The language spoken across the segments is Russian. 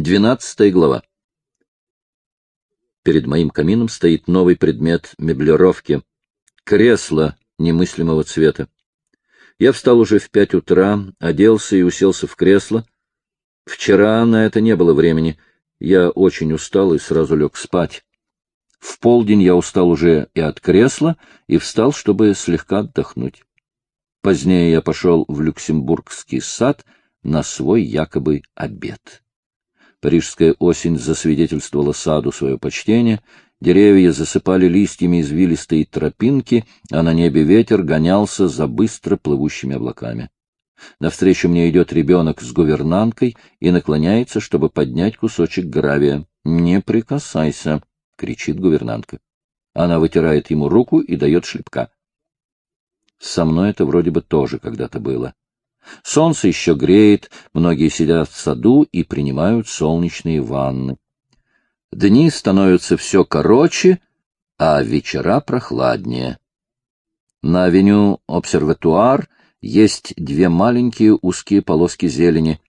Двенадцатая глава. Перед моим камином стоит новый предмет меблировки — кресло немыслимого цвета. Я встал уже в пять утра, оделся и уселся в кресло. Вчера на это не было времени. Я очень устал и сразу лег спать. В полдень я устал уже и от кресла, и встал, чтобы слегка отдохнуть. Позднее я пошел в Люксембургский сад на свой якобы обед. Парижская осень засвидетельствовала саду свое почтение, деревья засыпали листьями извилистые тропинки, а на небе ветер гонялся за быстро плывущими облаками. Навстречу мне идет ребенок с гувернанткой и наклоняется, чтобы поднять кусочек гравия. «Не прикасайся!» — кричит гувернантка. Она вытирает ему руку и дает шлепка. Со мной это вроде бы тоже когда-то было. Солнце еще греет, многие сидят в саду и принимают солнечные ванны. Дни становятся все короче, а вечера прохладнее. На авеню Обсерватуар есть две маленькие узкие полоски зелени.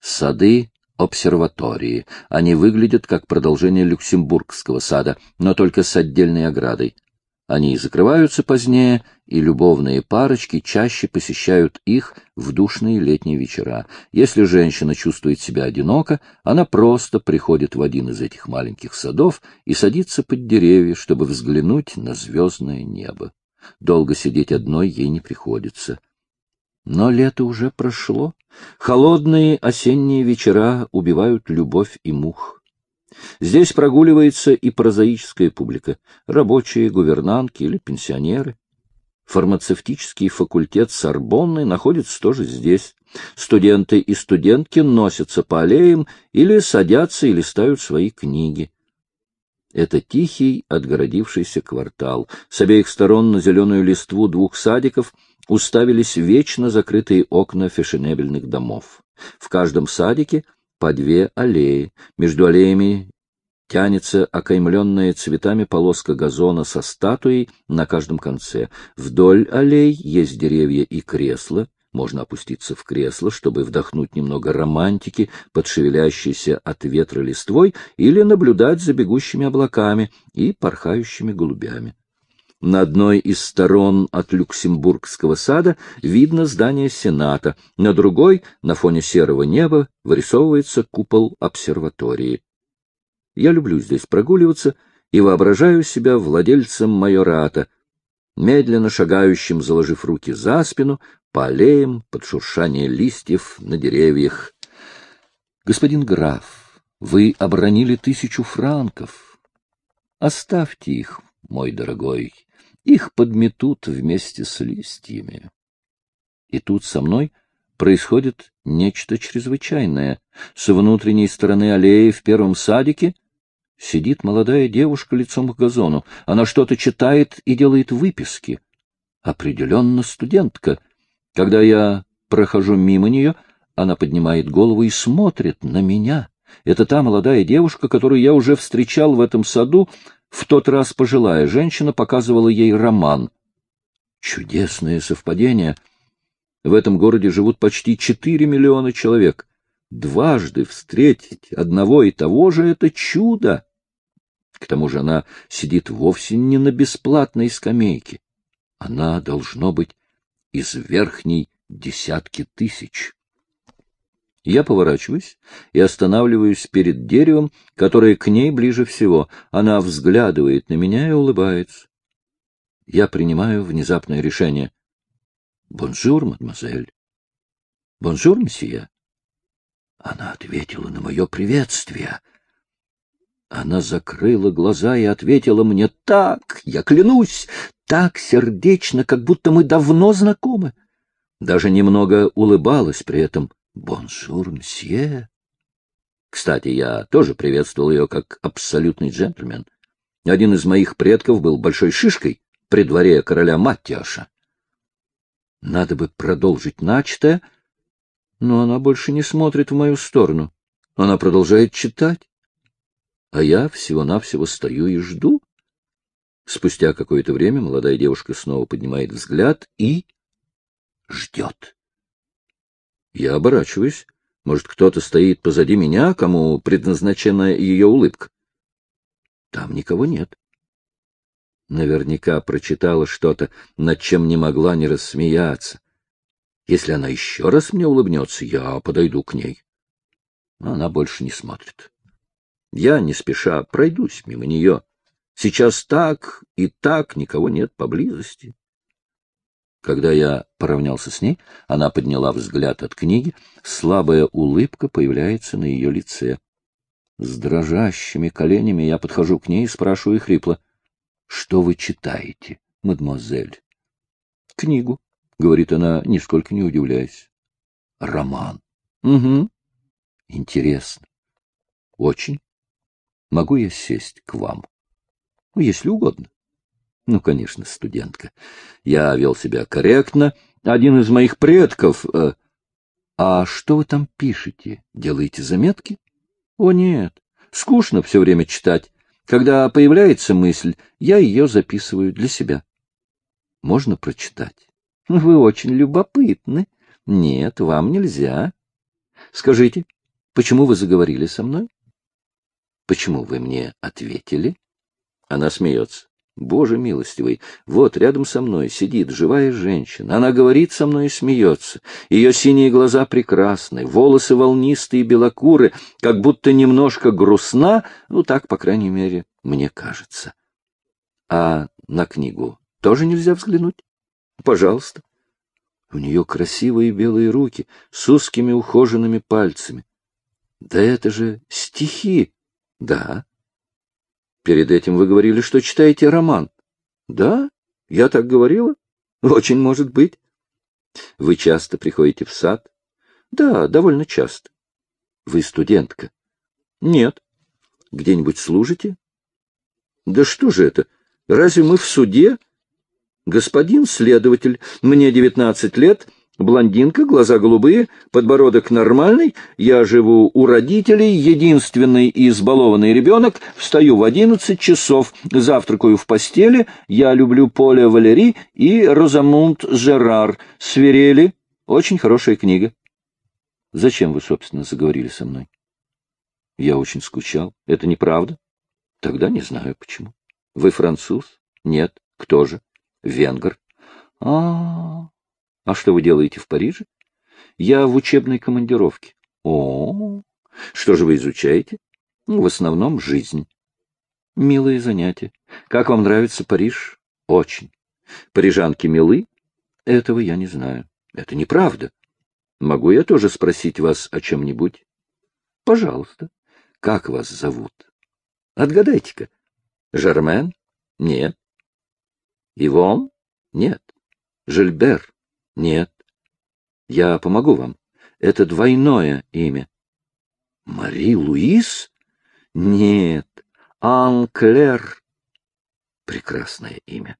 Сады обсерватории. Они выглядят как продолжение Люксембургского сада, но только с отдельной оградой. Они закрываются позднее, и любовные парочки чаще посещают их в душные летние вечера. Если женщина чувствует себя одиноко, она просто приходит в один из этих маленьких садов и садится под деревья, чтобы взглянуть на звездное небо. Долго сидеть одной ей не приходится. Но лето уже прошло. Холодные осенние вечера убивают любовь и мух. Здесь прогуливается и прозаическая публика, рабочие, гувернантки или пенсионеры. Фармацевтический факультет Сорбонны находится тоже здесь. Студенты и студентки носятся по аллеям или садятся и листают свои книги. Это тихий, отгородившийся квартал. С обеих сторон на зеленую листву двух садиков уставились вечно закрытые окна фешенебельных домов. В каждом садике по две аллеи. Между аллеями тянется окаймленная цветами полоска газона со статуей на каждом конце. Вдоль аллей есть деревья и кресла. Можно опуститься в кресло, чтобы вдохнуть немного романтики под шевелящейся от ветра листвой или наблюдать за бегущими облаками и порхающими голубями. На одной из сторон от Люксембургского сада видно здание Сената, на другой, на фоне серого неба, вырисовывается купол обсерватории. Я люблю здесь прогуливаться и воображаю себя владельцем майората, медленно шагающим, заложив руки за спину, по аллеям под шуршание листьев на деревьях. Господин граф, вы обронили тысячу франков. Оставьте их, мой дорогой, их подметут вместе с листьями. И тут со мной происходит нечто чрезвычайное. С внутренней стороны аллеи в первом садике сидит молодая девушка лицом к газону. Она что-то читает и делает выписки. Определенно студентка. Когда я прохожу мимо нее, она поднимает голову и смотрит на меня. Это та молодая девушка, которую я уже встречал в этом саду в тот раз пожилая женщина показывала ей роман. Чудесное совпадение. В этом городе живут почти четыре миллиона человек. Дважды встретить одного и того же — это чудо. К тому же она сидит вовсе не на бесплатной скамейке. Она, должно быть, из верхней десятки тысяч. Я поворачиваюсь и останавливаюсь перед деревом, которое к ней ближе всего. Она взглядывает на меня и улыбается. Я принимаю внезапное решение. «Bonjour, mademoiselle». «Bonjour, monsieur». Она ответила на мое приветствие. Она закрыла глаза и ответила мне так, я клянусь, так сердечно, как будто мы давно знакомы. Даже немного улыбалась при этом. «Bonjour, monsieur!» Кстати, я тоже приветствовал ее как абсолютный джентльмен. Один из моих предков был большой шишкой при дворе короля Маттиаша. Надо бы продолжить начатое, но она больше не смотрит в мою сторону. Она продолжает читать, а я всего-навсего стою и жду. Спустя какое-то время молодая девушка снова поднимает взгляд и ждет. Я оборачиваюсь. Может, кто-то стоит позади меня, кому предназначена ее улыбка? Там никого нет. Наверняка прочитала что-то, над чем не могла не рассмеяться. Если она еще раз мне улыбнется, я подойду к ней. Она больше не смотрит. Я, не спеша, пройдусь мимо нее. Сейчас так и так никого нет поблизости. Когда я поравнялся с ней, она подняла взгляд от книги, слабая улыбка появляется на ее лице. С дрожащими коленями я подхожу к ней и спрашиваю хрипло. — Что вы читаете, мадемуазель? — Книгу, — говорит она, нисколько не удивляясь. — Роман. — Угу. — Интересно. — Очень. Могу я сесть к вам? — Если угодно. Ну, конечно, студентка. Я вел себя корректно. Один из моих предков... Э, а что вы там пишете? Делаете заметки? О, нет. Скучно все время читать. Когда появляется мысль, я ее записываю для себя. Можно прочитать? Вы очень любопытны. Нет, вам нельзя. Скажите, почему вы заговорили со мной? Почему вы мне ответили? Она смеется. Боже милостивый, вот рядом со мной сидит живая женщина. Она говорит со мной и смеется. Ее синие глаза прекрасны, волосы волнистые белокуры, как будто немножко грустна, ну так, по крайней мере, мне кажется. А на книгу тоже нельзя взглянуть? Пожалуйста. У нее красивые белые руки с узкими ухоженными пальцами. Да это же стихи. Да. Перед этим вы говорили, что читаете роман. Да, я так говорила. Очень может быть. Вы часто приходите в сад? Да, довольно часто. Вы студентка? Нет. Где-нибудь служите? Да что же это? Разве мы в суде? Господин следователь, мне девятнадцать лет, Блондинка, глаза голубые, подбородок нормальный, я живу у родителей, единственный избалованный ребенок, встаю в одиннадцать часов, завтракаю в постели, я люблю Поля Валери и Розамунд Жерар, свирели, очень хорошая книга. Зачем вы, собственно, заговорили со мной? Я очень скучал. Это неправда? Тогда не знаю почему. Вы француз? Нет. Кто же? Венгр. А, -а, -а. А что вы делаете в Париже? Я в учебной командировке. О, что же вы изучаете? Ну, в основном жизнь. Милые занятия. Как вам нравится Париж? Очень. Парижанки милы? Этого я не знаю. Это неправда. Могу я тоже спросить вас о чем-нибудь? Пожалуйста. Как вас зовут? Отгадайте-ка. Жермен? Нет. Ивон? Нет. Жильбер? Нет. Я помогу вам. Это двойное имя. Мари Луис? Нет. Анклер. Прекрасное имя.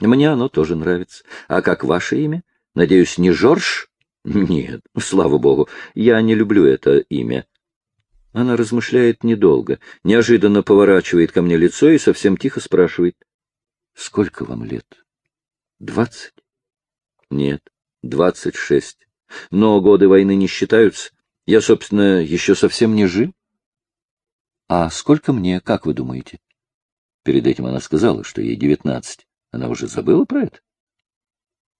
Мне оно тоже нравится. А как ваше имя? Надеюсь, не Жорж? Нет, слава богу, я не люблю это имя. Она размышляет недолго, неожиданно поворачивает ко мне лицо и совсем тихо спрашивает. — Сколько вам лет? — Двадцать. Нет, двадцать шесть. Но годы войны не считаются. Я, собственно, еще совсем не жил. А сколько мне, как вы думаете? Перед этим она сказала, что ей девятнадцать. Она уже забыла про это?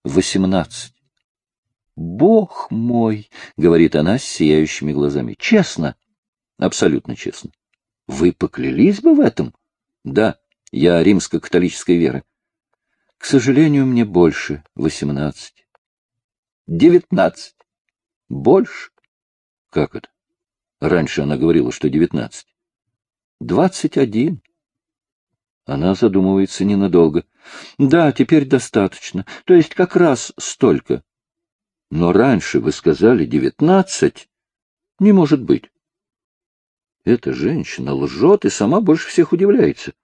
Восемнадцать. Бог мой, говорит она с сияющими глазами. Честно? Абсолютно честно. Вы поклялись бы в этом? Да, я римско-католической веры. К сожалению, мне больше восемнадцать. Девятнадцать. Больше? Как это? Раньше она говорила, что девятнадцать. Двадцать один. Она задумывается ненадолго. Да, теперь достаточно. То есть как раз столько. Но раньше вы сказали девятнадцать. Не может быть. Эта женщина лжет и сама больше всех удивляется.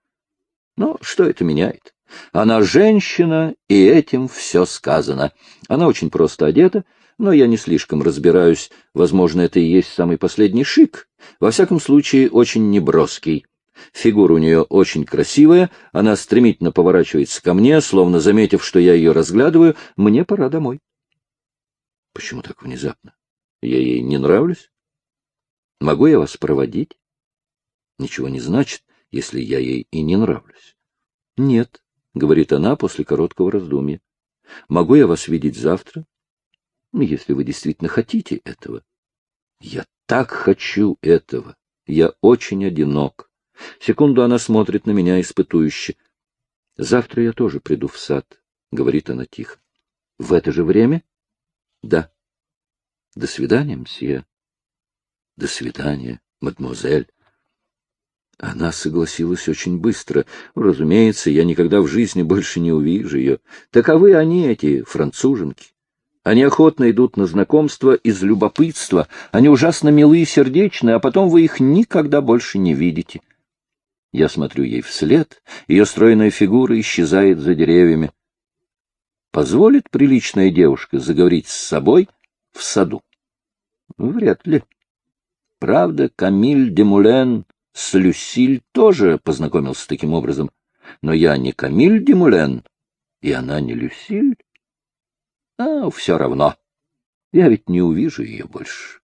Но что это меняет? Она женщина, и этим все сказано. Она очень просто одета, но я не слишком разбираюсь. Возможно, это и есть самый последний шик. Во всяком случае, очень неброский. Фигура у нее очень красивая, она стремительно поворачивается ко мне, словно заметив, что я ее разглядываю. Мне пора домой. Почему так внезапно? Я ей не нравлюсь? Могу я вас проводить? Ничего не значит, если я ей и не нравлюсь. Нет, — говорит она после короткого раздумья. Могу я вас видеть завтра? Если вы действительно хотите этого. Я так хочу этого. Я очень одинок. Секунду она смотрит на меня испытующе. Завтра я тоже приду в сад, — говорит она тихо. В это же время? Да. До свидания, мсье. До свидания, мадемуазель. Она согласилась очень быстро. Разумеется, я никогда в жизни больше не увижу ее. Таковы они, эти француженки. Они охотно идут на знакомство из любопытства. Они ужасно милые и сердечны, а потом вы их никогда больше не видите. Я смотрю ей вслед, ее стройная фигура исчезает за деревьями. Позволит приличная девушка заговорить с собой в саду? Вряд ли. Правда, Камиль де Мулен с Люсиль тоже познакомился таким образом. Но я не Камиль де Мулен, и она не Люсиль. А, все равно. Я ведь не увижу ее больше.